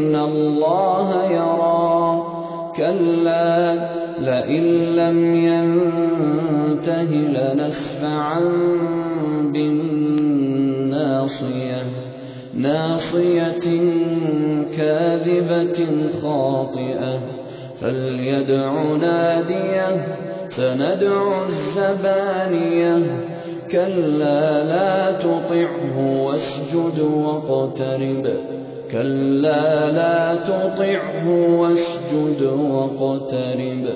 إِنَّ اللَّهَ يَرَىٰ. كَلَّا لَئِن لَّمْ يَنتَهِ لَنَسْفَعًا بِالنَّاصِيَةِ. نَاصِيَةٍ كَاذِبَةٍ خَاطِئَةٍ. فَلْيَدْعُ نَادِيَهُ سَنَدْعُ الزَّبَانِيَةَ. كَلَّا لَا تُطِعْهُ وَاسْجُدْ وَاقْتَرِب. كَلَّا لَا تُطِعْهُ وَاسْجُدْ وَاقْتَرِب.